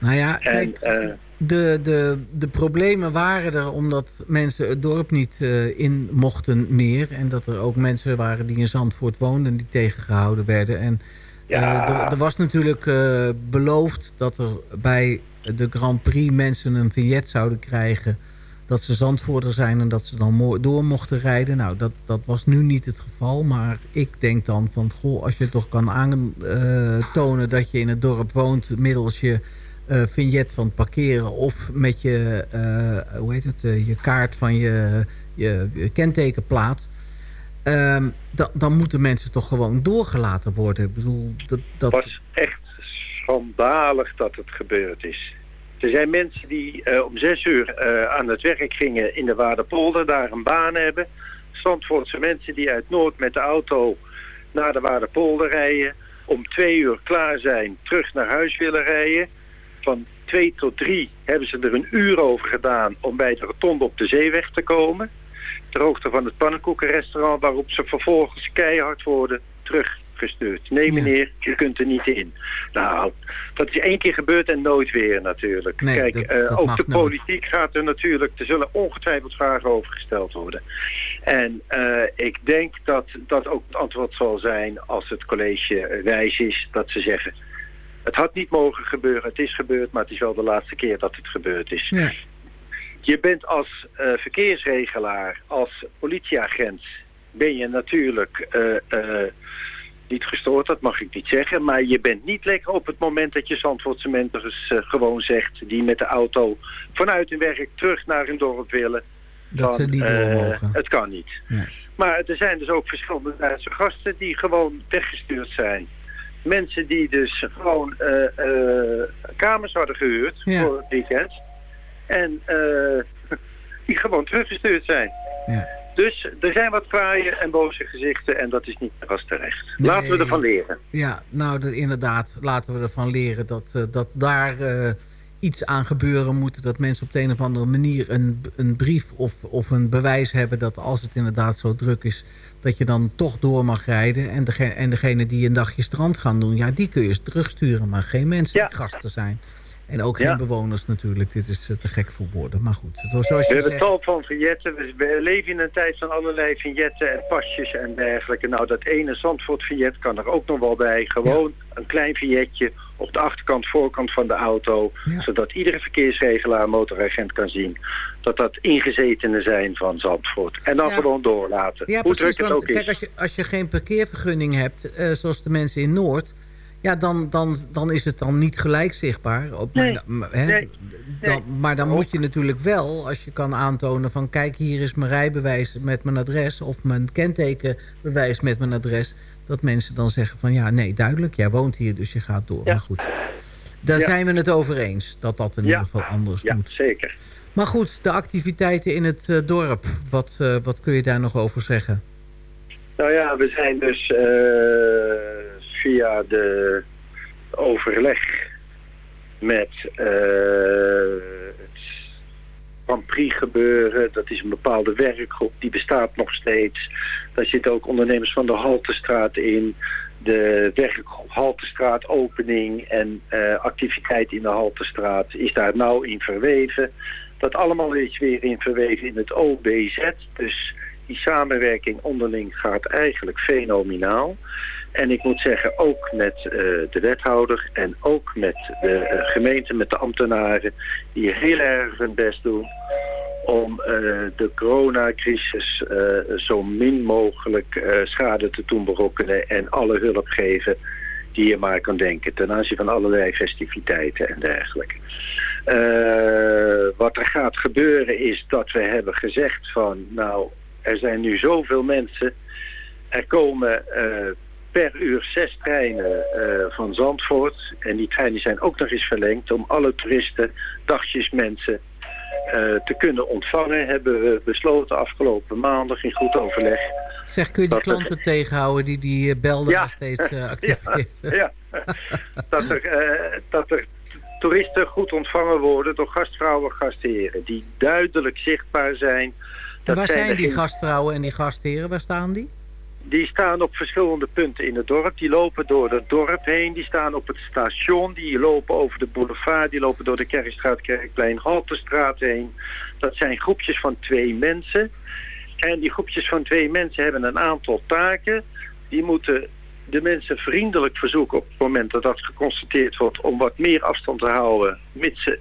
Nou ja, En, kijk, de, de, de problemen waren er omdat mensen het dorp niet eh, in mochten meer. En dat er ook mensen waren die in Zandvoort woonden die tegengehouden werden. En eh, er, er was natuurlijk eh, beloofd dat er bij de Grand Prix mensen een vignet zouden krijgen. Dat ze Zandvoorter zijn en dat ze dan door mochten rijden. Nou, dat, dat was nu niet het geval. Maar ik denk dan van, goh, als je toch kan aantonen dat je in het dorp woont... middels je vignet van het parkeren of met je, eh, hoe heet het, eh, je kaart van je, je, kentekenplaat... ehm, dan, moeten mensen toch gewoon doorgelaten worden. Ik bedoel, dat... dat... was echt schandalig dat het gebeurd is. Er zijn mensen die eh, om zes uur eh, aan het werk gingen in de Waardepolder, daar een baan hebben. Zandvoortse mensen die uit Noord met de auto naar de Waardepolder rijden. Om twee uur klaar zijn, terug naar huis willen rijden. Van twee tot drie hebben ze er een uur over gedaan om bij de rotonde op de zeeweg te komen. Ter hoogte van het pannenkoekenrestaurant waarop ze vervolgens keihard worden teruggestuurd. Nee meneer, je kunt er niet in. Nou, dat is één keer gebeurd en nooit weer natuurlijk. Nee, Kijk, dat- eh, dat ook de nooit. politiek gaat er natuurlijk, er zullen ongetwijfeld vragen over gesteld worden. En eh, ik denk dat dat ook het antwoord zal zijn als het college wijs is, dat ze zeggen... Het had niet mogen gebeuren, het is gebeurd, maar het is wel de laatste keer dat het gebeurd is. Ja. Je bent als eh, verkeersregelaar, als politieagent, ben je natuurlijk eh, eh, niet gestoord, dat mag ik niet zeggen. Maar je bent niet lekker op het moment dat je Zandvoortse gewoon zegt... die met de auto vanuit hun werk terug naar hun dorp willen. Dat van, ze niet door eh, mogen. Het kan niet. Ja. Maar er zijn dus ook verschillende Duitse gasten die gewoon weggestuurd zijn. Mensen die dus gewoon eh, eh, kamers hadden gehuurd Ja. voor het weekend. En eh, [laughs] die gewoon teruggestuurd zijn. Ja. Dus er zijn wat kwaaie en boze gezichten en dat is niet pas terecht. Nee. Laten we ervan leren. Ja, nou dat, inderdaad, laten we ervan leren dat, dat daar iets aan gebeuren moet. Dat mensen op de een of andere manier een, een brief of, of een bewijs hebben... dat als het inderdaad zo druk is, dat je dan toch door mag rijden. En, degene, en degene die een dagje strand gaan doen, ja, die kun je terugsturen. Maar geen mensen die gasten zijn. En ook geen Ja. bewoners natuurlijk. Dit is eh, te gek voor woorden. Maar goed, zoals je We hebben zegt... tal van vignetten. We, leven in een tijd van allerlei vignetten en pasjes en dergelijke. Nou, dat ene Zandvoort vignet kan er ook nog wel bij. Gewoon een klein vignetje op de achterkant, voorkant van de auto. Zodat iedere verkeersregelaar, motoragent kan zien dat dat ingezetenen zijn van Zandvoort. En dan Ja. gewoon doorlaten. Ja, Hoe precies. druk het want ook kijk, is. als je, als je geen parkeervergunning hebt, eh, zoals de mensen in Noord... Ja, dan, dan, dan is het dan niet gelijk zichtbaar. Op, Nee. maar, hè, Nee. dan, maar dan moet je natuurlijk wel, als je kan aantonen van... kijk, hier is mijn rijbewijs met mijn adres... of mijn kentekenbewijs met mijn adres... dat mensen dan zeggen van ja, nee, duidelijk, jij woont hier, dus je gaat door. Maar goed, daar Ja. zijn we het over eens, dat dat in Ja. ieder geval anders Ja, moet. zeker. Maar goed, de activiteiten in het eh, dorp, wat, eh, wat kun je daar nog over zeggen? Nou ja, we zijn dus eh, via de overleg met het Grand Prix gebeuren. Dat is een bepaalde werkgroep, die bestaat nog steeds. Daar zitten ook ondernemers van de Haltestraat in. De werkgroep Haltestraat opening en activiteit in de Haltestraat is daar nauw in verweven. Dat allemaal is weer in verweven in het OBZ. Dus die samenwerking onderling gaat eigenlijk fenomenaal. En ik moet zeggen, ook met eh, de wethouder en ook met de eh, gemeente, met de ambtenaren, die heel erg hun best doen om eh, de coronacrisis zo min mogelijk schade te doen berokkenen en alle hulp geven die je maar kan denken ten aanzien van allerlei festiviteiten en dergelijke. Eh, wat er gaat gebeuren is dat we hebben gezegd van, nou, er zijn nu zoveel mensen. Er komen eh, per uur zes treinen eh, van Zandvoort. En die treinen zijn ook nog eens verlengd om alle toeristen, dagjes mensen te kunnen ontvangen. Hebben we besloten afgelopen maandag in goed overleg. Zeg, kun je die klanten tegenhouden die die belden Ja. nog steeds [laughs] activeren? ja, [laughs] dat, er, dat er toeristen goed ontvangen worden door gastvrouwen, gastheren. Die duidelijk zichtbaar zijn. En Dat waar zijn die gastvrouwen en die gastheren? Waar staan die? Die staan op verschillende punten in het dorp. Die lopen door het dorp heen. Die staan op het station. Die lopen over de boulevard. Die lopen door de Kerkstraat, Kerkplein, Haltestraat heen. Dat zijn groepjes van twee mensen. En die groepjes van twee mensen hebben een aantal taken. Die moeten de mensen vriendelijk verzoeken op het moment dat dat geconstateerd wordt... om wat meer afstand te houden, mits ze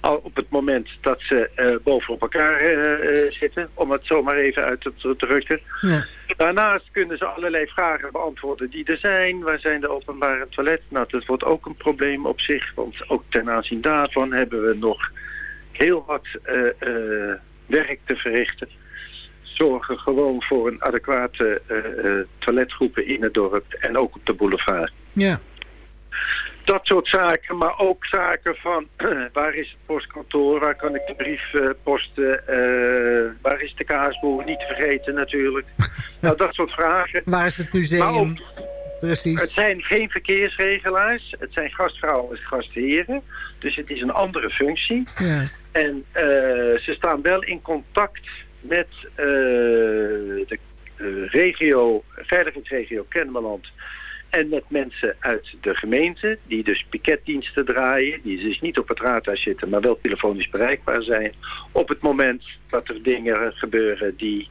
op het moment dat ze eh, boven op elkaar eh, eh, zitten, om het zomaar even uit te drukken. Ja. Daarnaast kunnen ze allerlei vragen beantwoorden die er zijn. Waar zijn de openbare toiletten? Nou, dat wordt ook een probleem op zich. Want ook ten aanzien daarvan hebben we nog heel wat eh, eh, werk te verrichten. Zorgen gewoon voor een adequate eh, eh, toiletgroepen in het dorp en ook op de boulevard. Ja. Dat soort zaken, maar ook zaken van [clears throat] waar is het postkantoor, waar kan ik de brief eh, posten, waar is de kaasboer, niet te vergeten natuurlijk. [laughs] nou, dat soort vragen. Waar is het museum? ook- Precies. Het zijn geen verkeersregelaars, het zijn gastvrouwen en gastheren. Dus het is een andere functie. Ja. En ze staan wel in contact met eh, de eh, regio, veiligheidsregio Kennemerland. En met mensen uit de gemeente, die dus piketdiensten draaien. Die dus niet op het raadhuis zitten, maar wel telefonisch bereikbaar zijn. Op het moment dat er dingen gebeuren die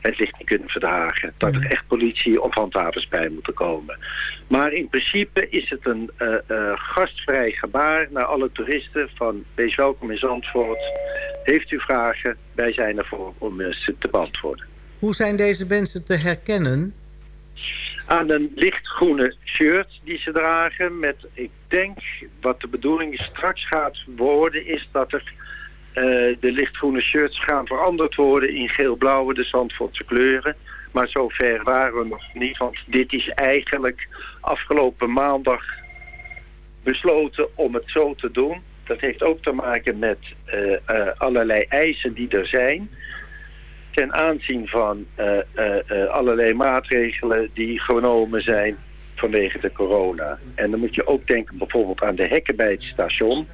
het licht niet kunnen verdragen. Dat er echt politie of handhavers bij moeten komen. Maar in principe is het een eh, eh, gastvrij gebaar naar alle toeristen van wees welkom in Zandvoort. Heeft u vragen? Wij zijn ervoor om eh, ze te beantwoorden. Hoe zijn deze mensen te herkennen? Aan een lichtgroene shirt die ze dragen met, ik denk, wat de bedoeling straks gaat worden, is dat er de lichtgroene shirts gaan veranderd worden in geel-blauwe, de Zandvoortse kleuren. Maar zover waren we nog niet, want dit is eigenlijk afgelopen maandag besloten om het zo te doen. Dat heeft ook te maken met eh, eh, allerlei eisen die er zijn ten aanzien van eh, eh, eh, allerlei maatregelen die genomen zijn vanwege de corona. En dan moet je ook denken bijvoorbeeld aan de hekken bij het station.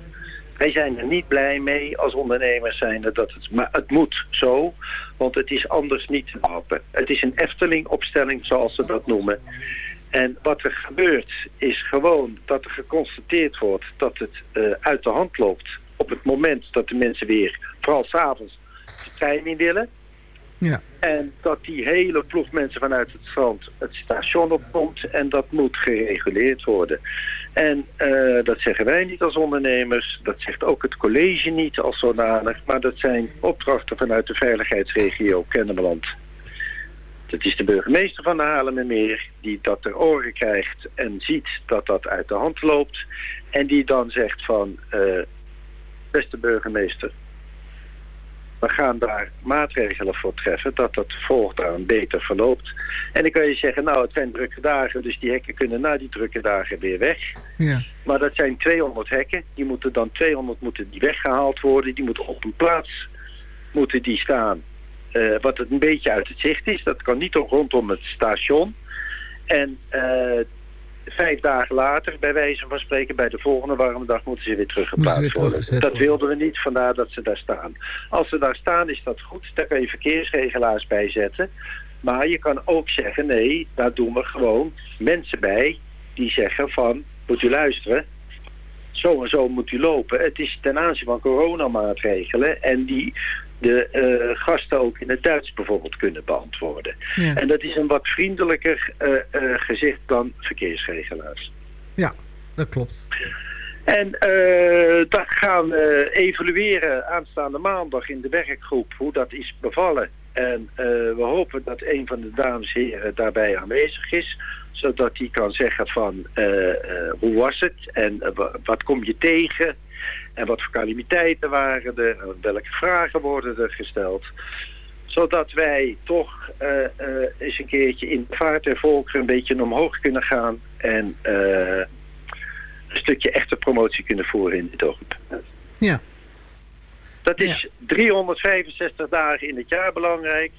Wij zijn er niet blij mee als ondernemers zijn dat het, maar het moet zo, want het is anders niet te. Het is een Efteling-opstelling zoals ze dat noemen. En wat er gebeurt is gewoon dat er geconstateerd wordt dat het eh, uit de hand loopt op het moment dat de mensen weer, vooral s'avonds, de trein in willen. Ja. En dat die hele ploeg mensen vanuit het strand het station opkomt en dat moet gereguleerd worden. En eh, dat zeggen wij niet als ondernemers, dat zegt ook het college niet als zodanig, maar dat zijn opdrachten vanuit de veiligheidsregio Kennemerland. Dat is de burgemeester van de Haarlemmermeer die dat ter oren krijgt en ziet dat dat uit de hand loopt. En die dan zegt van, eh, beste burgemeester, we gaan daar maatregelen voor treffen dat dat voortaan beter verloopt. En dan kan je zeggen, nou het zijn drukke dagen, dus die hekken kunnen na die drukke dagen weer weg. Ja. Maar dat zijn 200 hekken, die moeten dan 200 moeten die weggehaald worden, die moeten op een plaats moeten die staan. eh, wat het een beetje uit het zicht is, dat kan niet rondom het station. En eh, vijf dagen later, bij wijze van spreken, bij de volgende warme dag moeten ze weer teruggeplaatst worden. Dat wilden we niet, vandaar dat ze daar staan. Als ze daar staan is dat goed, daar kan je verkeersregelaars bij zetten. Maar je kan ook zeggen, nee, daar doen we gewoon mensen bij die zeggen van, moet u luisteren, zo en zo moet u lopen. Het is ten aanzien van coronamaatregelen en die de eh, gasten ook in het Duits bijvoorbeeld kunnen beantwoorden. Ja. En dat is een wat vriendelijker eh, eh, gezicht dan verkeersregelaars. ja, dat klopt. En dat gaan we evalueren aanstaande maandag in de werkgroep, hoe dat is bevallen. En we hopen dat een van de dames en heren daarbij aanwezig is, zodat hij kan zeggen van hoe was het en wa- wat kom je tegen En wat voor calamiteiten waren er? En welke vragen worden er gesteld? Zodat wij toch eh, eh, eens een keertje in vaart der volkeren een beetje omhoog kunnen gaan. En eh, een stukje echte promotie kunnen voeren in dit dorp. Ja. Dat is 365 dagen in het jaar belangrijk.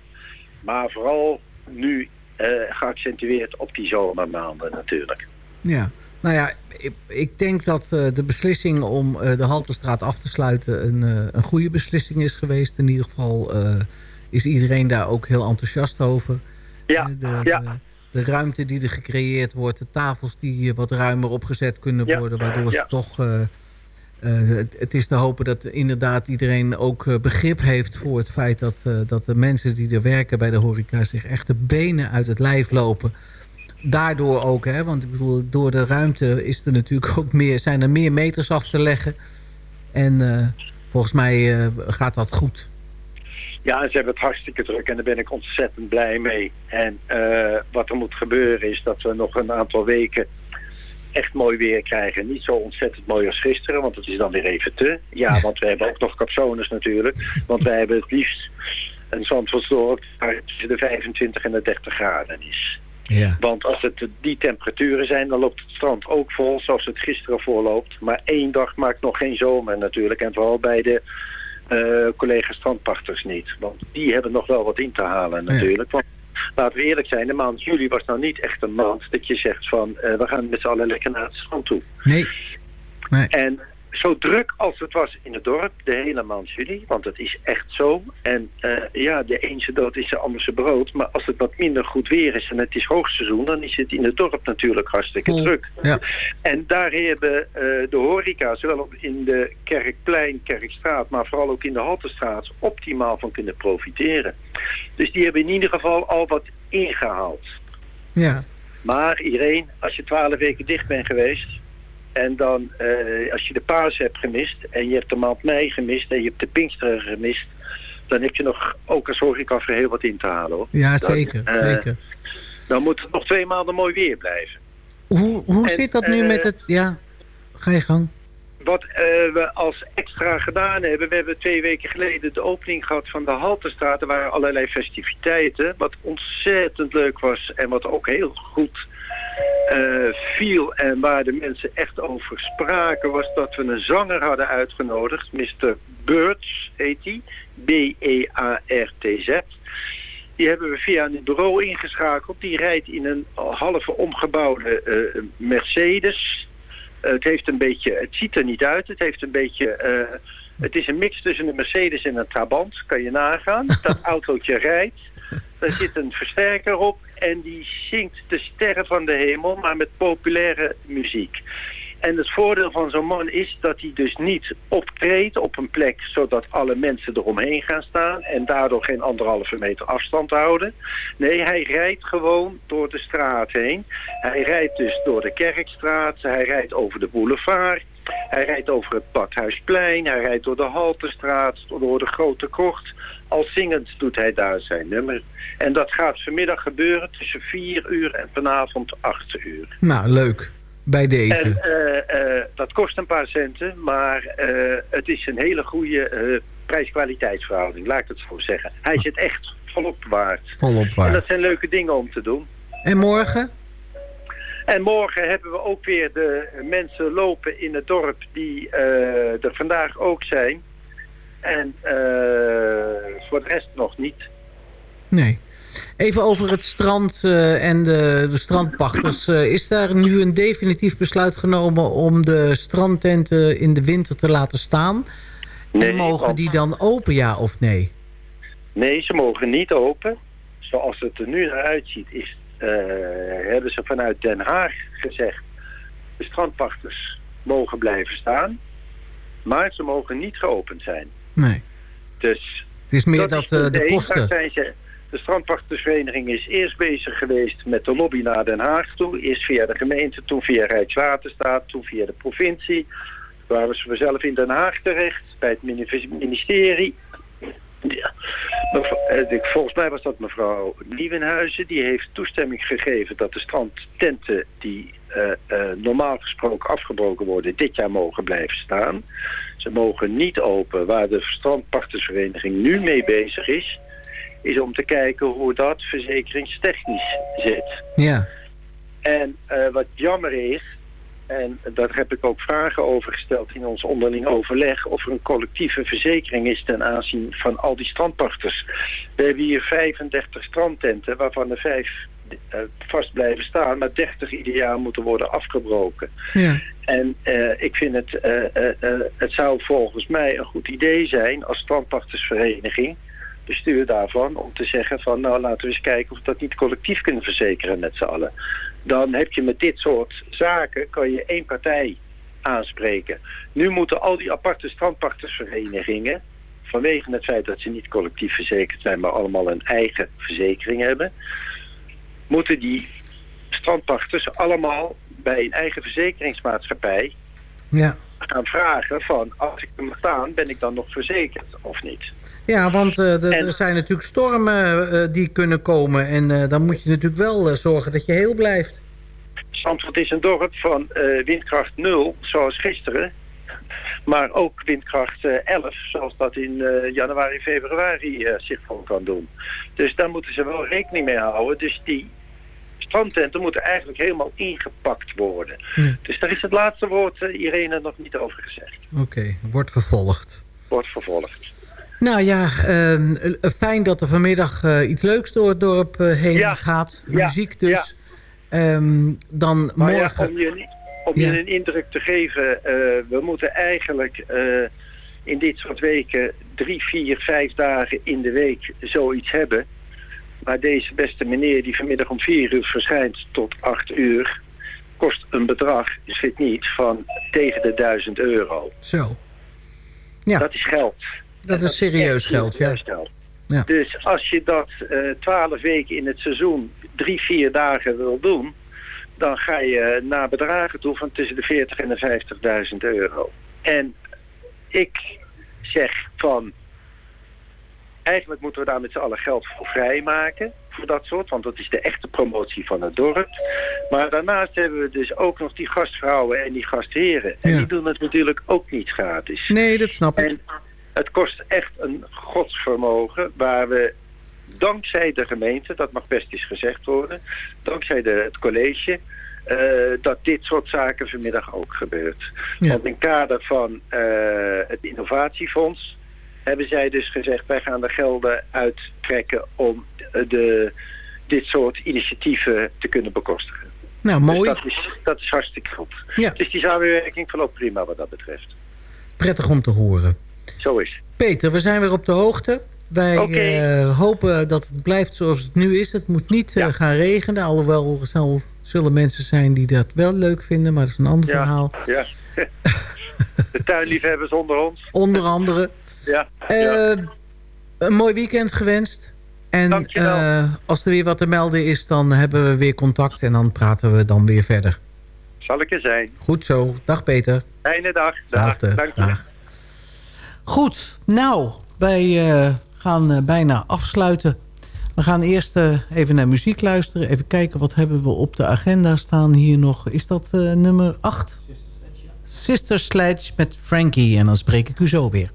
Maar vooral nu geaccentueerd op die zomermaanden natuurlijk. Ja, nou ja, ik, ik denk dat eh, de beslissing om eh, de Halterstraat af te sluiten een, eh, een goede beslissing is geweest. In ieder geval is iedereen daar ook heel enthousiast over. Ja, de, ja. de, de ruimte die er gecreëerd wordt, de tafels die wat ruimer opgezet kunnen Ja, worden, waardoor ze ja. toch... het, het is te hopen dat inderdaad iedereen ook begrip heeft voor het feit dat, dat de mensen die er werken bij de horeca zich echt de benen uit het lijf lopen. Daardoor ook, hè, want ik bedoel, door de ruimte is er natuurlijk ook meer, zijn er meer meters af te leggen. En eh, volgens mij eh, gaat dat goed. Ja, ze hebben het hartstikke druk en daar ben ik ontzettend blij mee. En eh, wat er moet gebeuren is dat we nog een aantal weken echt mooi weer krijgen. Niet zo ontzettend mooi als gisteren, want het is dan weer even te. Ja, [laughs] want we hebben ook nog capsones natuurlijk. Want wij hebben het liefst een Zandvoortsdorp waar het tussen de 25 en de 30 graden is. Ja. Want als het die temperaturen zijn, dan loopt het strand ook vol zoals het gisteren voorloopt. Maar één dag maakt nog geen zomer natuurlijk. En vooral bij de eh collega strandpachters niet. Want die hebben nog wel wat in te halen natuurlijk. Want laten we eerlijk zijn, de maand juli was nou niet echt een maand dat je zegt van eh, we gaan met z'n allen lekker naar het strand toe. Nee. nee. En zo druk als het was in het dorp, de hele maand juli, want het is echt zo. En eh, ja, de een zijn dood is de ander zijn brood. Maar als het wat minder goed weer is en het is hoogseizoen, dan is het in het dorp natuurlijk hartstikke druk. Ja. En daar hebben eh, de horeca, zowel in de Kerkplein, Kerkstraat, maar vooral ook in de Haltestraat, optimaal van kunnen profiteren. Dus die hebben in ieder geval al wat ingehaald. Ja. Maar iedereen, als je twaalf weken dicht bent geweest en dan eh, als je de paas hebt gemist en je hebt de maand mei gemist en je hebt de Pinksteren gemist, dan heb je nog ook als horeca voor heel wat in te halen hoor. Ja, Dan, zeker. eh, zeker. Dan moet het nog twee maanden mooi weer blijven. Hoe, hoe en, zit dat nu eh, met het... Ja, ga je gang. Wat eh, we als extra gedaan hebben, we hebben twee weken geleden de opening gehad van de Haltestraat. Er waren allerlei festiviteiten, wat ontzettend leuk was en wat ook heel goed eh, viel en waar de mensen echt over spraken, was dat we een zanger hadden uitgenodigd, Mr. Birds heet hij, B-E-A-R-T-Z. Die hebben we via een bureau ingeschakeld. Die rijdt in een halve omgebouwde eh, Mercedes. Eh, het heeft een beetje, het ziet er niet uit. Het heeft een beetje, eh, het is een mix tussen een Mercedes en een Trabant. Kan je nagaan. [laughs] Dat autootje rijdt. Daar zit een versterker op en die zingt de sterren van de hemel, maar met populaire muziek. En het voordeel van zo'n man is dat hij dus niet optreedt op een plek zodat alle mensen eromheen gaan staan en daardoor geen anderhalve meter afstand houden. Nee, hij rijdt gewoon door de straat heen. Hij rijdt dus door de Kerkstraat, hij rijdt over de boulevard. Hij rijdt over het Badhuisplein, hij rijdt door de Haltestraat, door de Grote Kocht. Al zingend doet hij daar zijn nummer. En dat gaat vanmiddag gebeuren tussen 4 uur en vanavond 8 uur. Nou, leuk. Bij deze. En eh, eh, dat kost een paar centen, maar eh, het is een hele goede prijs-kwaliteitsverhouding, laat ik het zo zeggen. Hij zit echt volop waard. Volop En waar. dat zijn leuke dingen om te doen. En morgen? En morgen hebben we ook weer de mensen lopen in het dorp die er vandaag ook zijn. En voor de rest nog niet. Nee. Even over het strand eh, en de, de strandpachters. Eh, is daar nu een definitief besluit genomen om de strandtenten in de winter te laten staan? Nee, en mogen die dan open, ja of nee? Nee, ze mogen niet open. Zoals het er nu naar uitziet, is, eh, hebben ze vanuit Den Haag gezegd... de strandpachters mogen blijven staan, maar ze mogen niet geopend zijn. Nee. Dus Het is meer dat dat, is punt de kosten... Daar zijn ze, de strandpachtersvereniging is eerst bezig geweest met de lobby naar Den Haag toe. Eerst via de gemeente, toen via Rijkswaterstaat, toen via de provincie. Waren ze zelf in Den Haag terecht, bij het mini- ministerie. Ja. Eh, Volgens mij was dat mevrouw Nieuwenhuizen. Die heeft toestemming gegeven dat de strandtenten die eh, eh, normaal gesproken afgebroken worden, dit jaar mogen blijven staan. Ze mogen niet open. Waar de strandpachtersvereniging nu mee bezig is, is om te kijken hoe dat verzekeringstechnisch zit. Ja. En eh, wat jammer is, en daar heb ik ook vragen over gesteld in ons onderling overleg, of er een collectieve verzekering is ten aanzien van al die strandpachters. We hebben hier 35 strandtenten, waarvan er vijf eh, vast blijven staan, maar 30 ieder jaar moeten worden afgebroken. Ja. En eh, ik vind het, het zou volgens mij een goed idee zijn als strandpachtersvereniging, bestuur daarvan, om te zeggen van nou laten we eens kijken of we dat niet collectief kunnen verzekeren met z'n allen. Dan heb je met dit soort zaken, kan je één partij aanspreken. Nu moeten al die aparte strandpachtersverenigingen, vanwege het feit dat ze niet collectief verzekerd zijn, maar allemaal een eigen verzekering hebben, moeten die strandpachters allemaal bij een eigen verzekeringsmaatschappij Ja. gaan vragen van als ik er mag staan, ben ik dan nog verzekerd of niet? Ja, want eh, er- er zijn natuurlijk stormen eh, die kunnen komen. En eh, dan moet je natuurlijk wel eh, zorgen dat je heel blijft. Zandvoort is een dorp van eh, windkracht 0, zoals gisteren. Maar ook windkracht eh, 11, zoals dat in eh, januari, februari eh, zich voor kan doen. Dus daar moeten ze wel rekening mee houden. Dus die strandtenten moeten eigenlijk helemaal ingepakt worden. Ja. Dus daar is het laatste woord, eh, Irene, nog niet over gezegd. Oké, wordt vervolgd. Wordt vervolgd. Nou ja, ehm, eh, fijn dat er vanmiddag eh, iets leuks door het dorp eh, heen Ja, gaat. ja, Muziek dus. Ehm, dan Maar morgen... om je, om Ja. je een indruk te geven, we moeten eigenlijk in dit soort weken drie, vier, vijf dagen in de week zoiets hebben. Maar deze beste meneer die vanmiddag om vier uur verschijnt tot acht uur, kost een bedrag, het niet, van tegen de duizend euro. Zo. Ja. Dat is geld. Dat is serieus geld, ja. serieus geld. Ja. Dus als je dat eh, twaalf weken in het seizoen drie, vier dagen wil doen, dan ga je naar bedragen toe van tussen de 40 en de 50.000 euro. En ik zeg van, eigenlijk moeten we daar met z'n allen geld voor vrijmaken, voor dat soort, want dat is de echte promotie van het dorp. Maar daarnaast hebben we dus ook nog die gastvrouwen en die gastheren. En Ja. die doen het natuurlijk ook niet gratis. Nee, dat snap ik. En het kost echt een godsvermogen waar we dankzij de gemeente, dat mag best eens gezegd worden, dankzij de, het college, eh, dat dit soort zaken vanmiddag ook gebeurt. Ja. Want in kader van eh, het innovatiefonds hebben zij dus gezegd wij gaan de gelden uittrekken om de, dit soort initiatieven te kunnen bekostigen. Nou, Dus mooi. dat, is, dat is hartstikke goed. Ja. Dus die samenwerking verloopt prima wat dat betreft. Prettig om te horen. Zo is. Peter, we zijn weer op de hoogte. Wij eh, hopen dat het blijft zoals het nu is. Het moet niet eh, gaan regenen. Alhoewel er zal, zullen mensen zijn die dat wel leuk vinden. Maar dat is een ander verhaal. Ja. [laughs] De tuinliefhebbers onder ons. Onder andere. Ja. Eh, Een mooi weekend gewenst. En als er weer wat te melden is, dan hebben we weer contact. En dan praten we dan weer verder. Zal ik er zijn. Goed zo. Dag Peter. Fijne dag. Dag. Dank je. Dag. Goed, nou, wij eh, gaan eh, bijna afsluiten. We gaan eerst eh, even naar muziek luisteren. Even kijken, wat hebben we op de agenda staan hier nog. Is dat nummer 8? Sister Sledge met Frankie. En dan spreek ik u zo weer.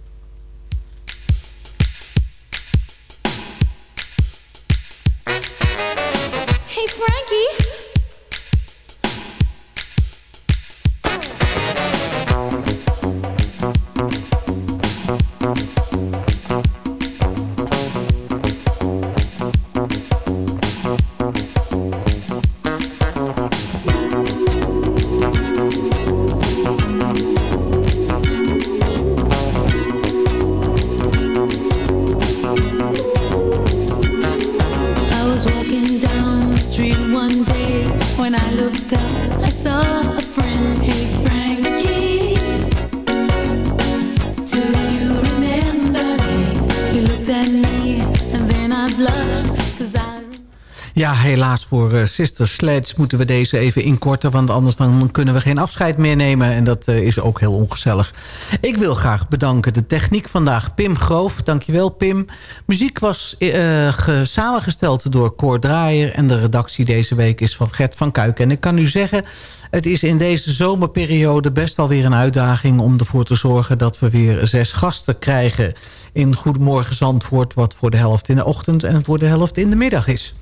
Helaas voor eh, Sister Sledge moeten we deze even inkorten... want anders dan kunnen we geen afscheid meer nemen... en dat eh, is ook heel ongezellig. Ik wil graag bedanken de techniek vandaag. Pim Groof, dankjewel Pim. Muziek was eh, ge- samengesteld door Cor Draaier... en de redactie deze week is van Gert van Kuik. En ik kan u zeggen... Het is in deze zomerperiode best wel weer een uitdaging... om ervoor te zorgen dat we weer zes gasten krijgen... in Goedemorgen Zandvoort... wat voor de helft in de ochtend en voor de helft in de middag is.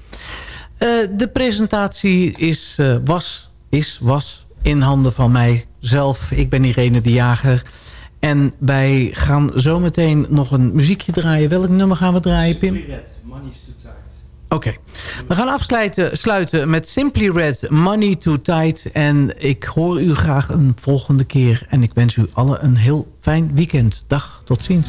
Eh, de presentatie is, eh, was, is, was in handen van mijzelf. Ik ben Irene de Jager. En wij gaan zometeen nog een muziekje draaien. Welk nummer gaan we draaien, Pim? Oké. We gaan afsluiten sluiten met Simply Red, Money Too Tight. En ik hoor u graag een volgende keer. En ik wens u allen een heel fijn weekend. Dag, tot ziens.